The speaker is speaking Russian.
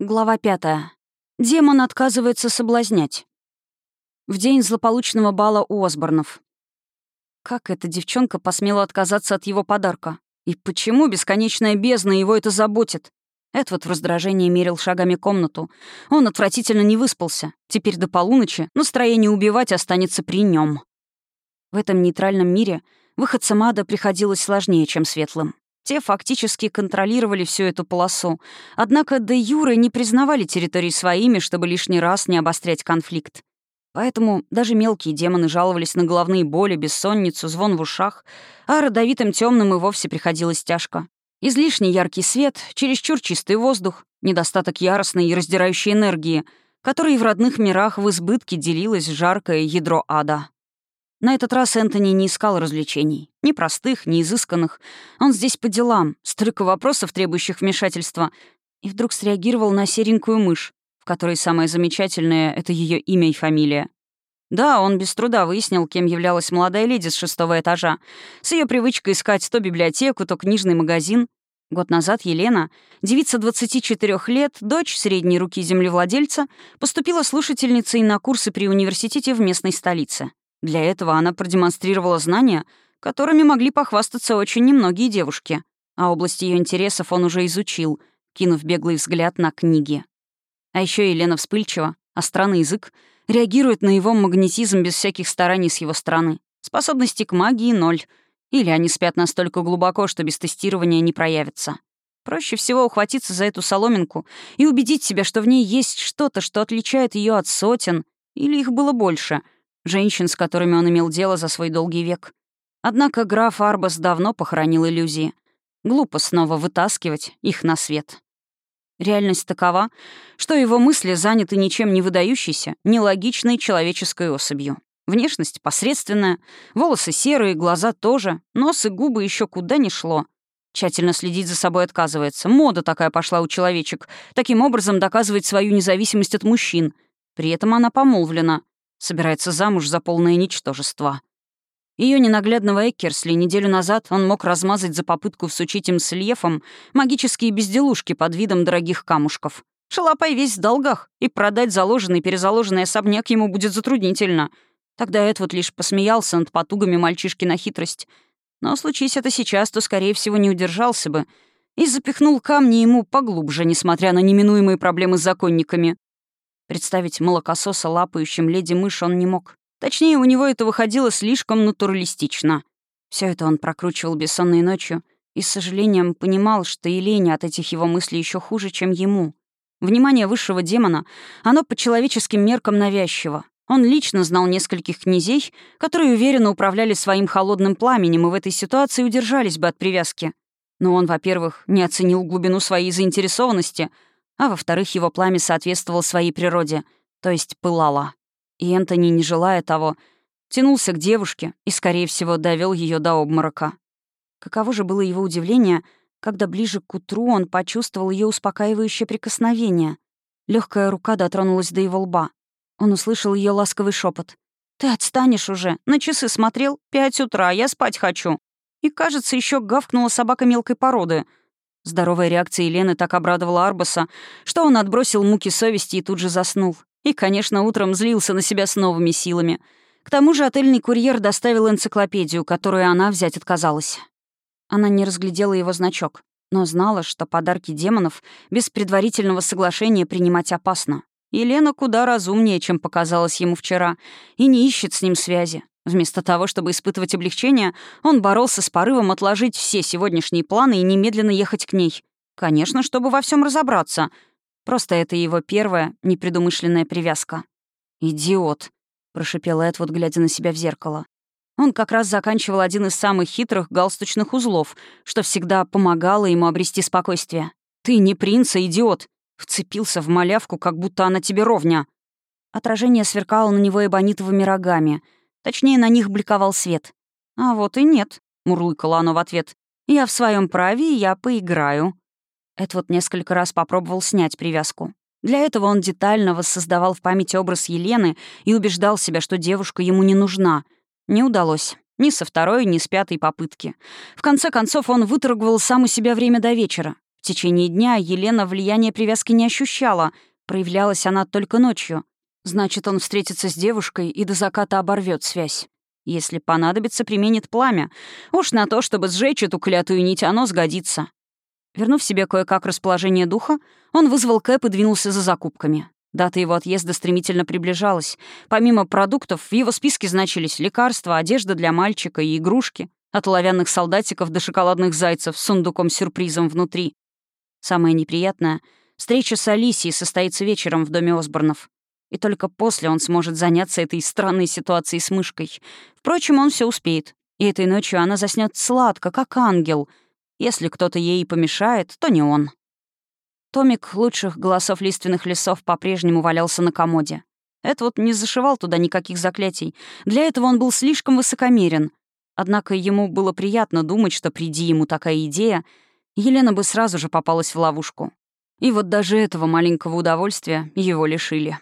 Глава пятая. Демон отказывается соблазнять. В день злополучного бала у Осборнов. Как эта девчонка посмела отказаться от его подарка? И почему бесконечная бездна его это заботит? Эдвард в раздражении мерил шагами комнату. Он отвратительно не выспался. Теперь до полуночи настроение убивать останется при нем. В этом нейтральном мире выходцам ада приходилось сложнее, чем светлым. Те фактически контролировали всю эту полосу, однако де юры не признавали территории своими, чтобы лишний раз не обострять конфликт. Поэтому даже мелкие демоны жаловались на головные боли, бессонницу, звон в ушах, а родовитым темным и вовсе приходилось тяжко. Излишне яркий свет, чересчур чистый воздух, недостаток яростной и раздирающей энергии, которой в родных мирах в избытке делилось жаркое ядро ада. На этот раз Энтони не искал развлечений. Ни простых, ни изысканных. Он здесь по делам, столько вопросов, требующих вмешательства. И вдруг среагировал на серенькую мышь, в которой самое замечательное — это ее имя и фамилия. Да, он без труда выяснил, кем являлась молодая леди с шестого этажа. С ее привычкой искать то библиотеку, то книжный магазин. Год назад Елена, девица 24 лет, дочь средней руки землевладельца, поступила слушательницей на курсы при университете в местной столице. Для этого она продемонстрировала знания, которыми могли похвастаться очень немногие девушки. А область ее интересов он уже изучил, кинув беглый взгляд на книги. А еще Елена вспыльчива, а странный язык реагирует на его магнетизм без всяких стараний с его стороны. Способности к магии — ноль. Или они спят настолько глубоко, что без тестирования не проявятся. Проще всего ухватиться за эту соломинку и убедить себя, что в ней есть что-то, что отличает ее от сотен, или их было больше — женщин, с которыми он имел дело за свой долгий век. Однако граф Арбас давно похоронил иллюзии. Глупо снова вытаскивать их на свет. Реальность такова, что его мысли заняты ничем не выдающейся, нелогичной человеческой особью. Внешность посредственная, волосы серые, глаза тоже, нос и губы еще куда ни шло. Тщательно следить за собой отказывается. Мода такая пошла у человечек. Таким образом доказывать свою независимость от мужчин. При этом она помолвлена — Собирается замуж за полное ничтожество. Ее ненаглядного Эккерсли неделю назад он мог размазать за попытку всучить им с Ильефом магические безделушки под видом дорогих камушков. Шалопай весь в долгах, и продать заложенный перезаложенный особняк ему будет затруднительно. Тогда Эдвуд лишь посмеялся над потугами мальчишки на хитрость. Но случись это сейчас, то, скорее всего, не удержался бы и запихнул камни ему поглубже, несмотря на неминуемые проблемы с законниками. Представить молокососа лапающим леди-мышь он не мог. Точнее, у него это выходило слишком натуралистично. Все это он прокручивал бессонной ночью и с сожалением понимал, что Елене от этих его мыслей еще хуже, чем ему. Внимание высшего демона, оно по человеческим меркам навязчиво. Он лично знал нескольких князей, которые уверенно управляли своим холодным пламенем и в этой ситуации удержались бы от привязки. Но он, во-первых, не оценил глубину своей заинтересованности — а во-вторых, его пламя соответствовало своей природе, то есть пылало. И Энтони, не желая того, тянулся к девушке и, скорее всего, довел ее до обморока. Каково же было его удивление, когда ближе к утру он почувствовал ее успокаивающее прикосновение. Легкая рука дотронулась до его лба. Он услышал ее ласковый шепот. «Ты отстанешь уже. На часы смотрел? Пять утра, я спать хочу». И, кажется, еще гавкнула собака мелкой породы — Здоровая реакция Елены так обрадовала Арбаса, что он отбросил муки совести и тут же заснул. И, конечно, утром злился на себя с новыми силами. К тому же отельный курьер доставил энциклопедию, которую она взять отказалась. Она не разглядела его значок, но знала, что подарки демонов без предварительного соглашения принимать опасно. Елена куда разумнее, чем показалось ему вчера, и не ищет с ним связи. Вместо того, чтобы испытывать облегчение, он боролся с порывом отложить все сегодняшние планы и немедленно ехать к ней. Конечно, чтобы во всем разобраться. Просто это его первая непредумышленная привязка. «Идиот», — прошипел Эдвуд, глядя на себя в зеркало. Он как раз заканчивал один из самых хитрых галстучных узлов, что всегда помогало ему обрести спокойствие. «Ты не принц, а идиот!» Вцепился в малявку, как будто она тебе ровня. Отражение сверкало на него эбонитовыми рогами — Точнее, на них бликовал свет. «А вот и нет», — мурлыкала оно в ответ. «Я в своем праве, и я поиграю». Эдвард несколько раз попробовал снять привязку. Для этого он детально воссоздавал в памяти образ Елены и убеждал себя, что девушка ему не нужна. Не удалось. Ни со второй, ни с пятой попытки. В конце концов, он выторговал сам у себя время до вечера. В течение дня Елена влияние привязки не ощущала, проявлялась она только ночью. Значит, он встретится с девушкой и до заката оборвет связь. Если понадобится, применит пламя. Уж на то, чтобы сжечь эту клятую нить, оно сгодится. Вернув себе кое-как расположение духа, он вызвал Кэп и двинулся за закупками. Дата его отъезда стремительно приближалась. Помимо продуктов, в его списке значились лекарства, одежда для мальчика и игрушки, от оловянных солдатиков до шоколадных зайцев с сундуком-сюрпризом внутри. Самое неприятное — встреча с Алисией состоится вечером в доме Осборнов. И только после он сможет заняться этой странной ситуацией с мышкой. Впрочем, он все успеет. И этой ночью она заснет сладко, как ангел. Если кто-то ей помешает, то не он. Томик лучших голосов лиственных лесов по-прежнему валялся на комоде. Это вот не зашивал туда никаких заклятий. Для этого он был слишком высокомерен. Однако ему было приятно думать, что приди ему такая идея, Елена бы сразу же попалась в ловушку. И вот даже этого маленького удовольствия его лишили.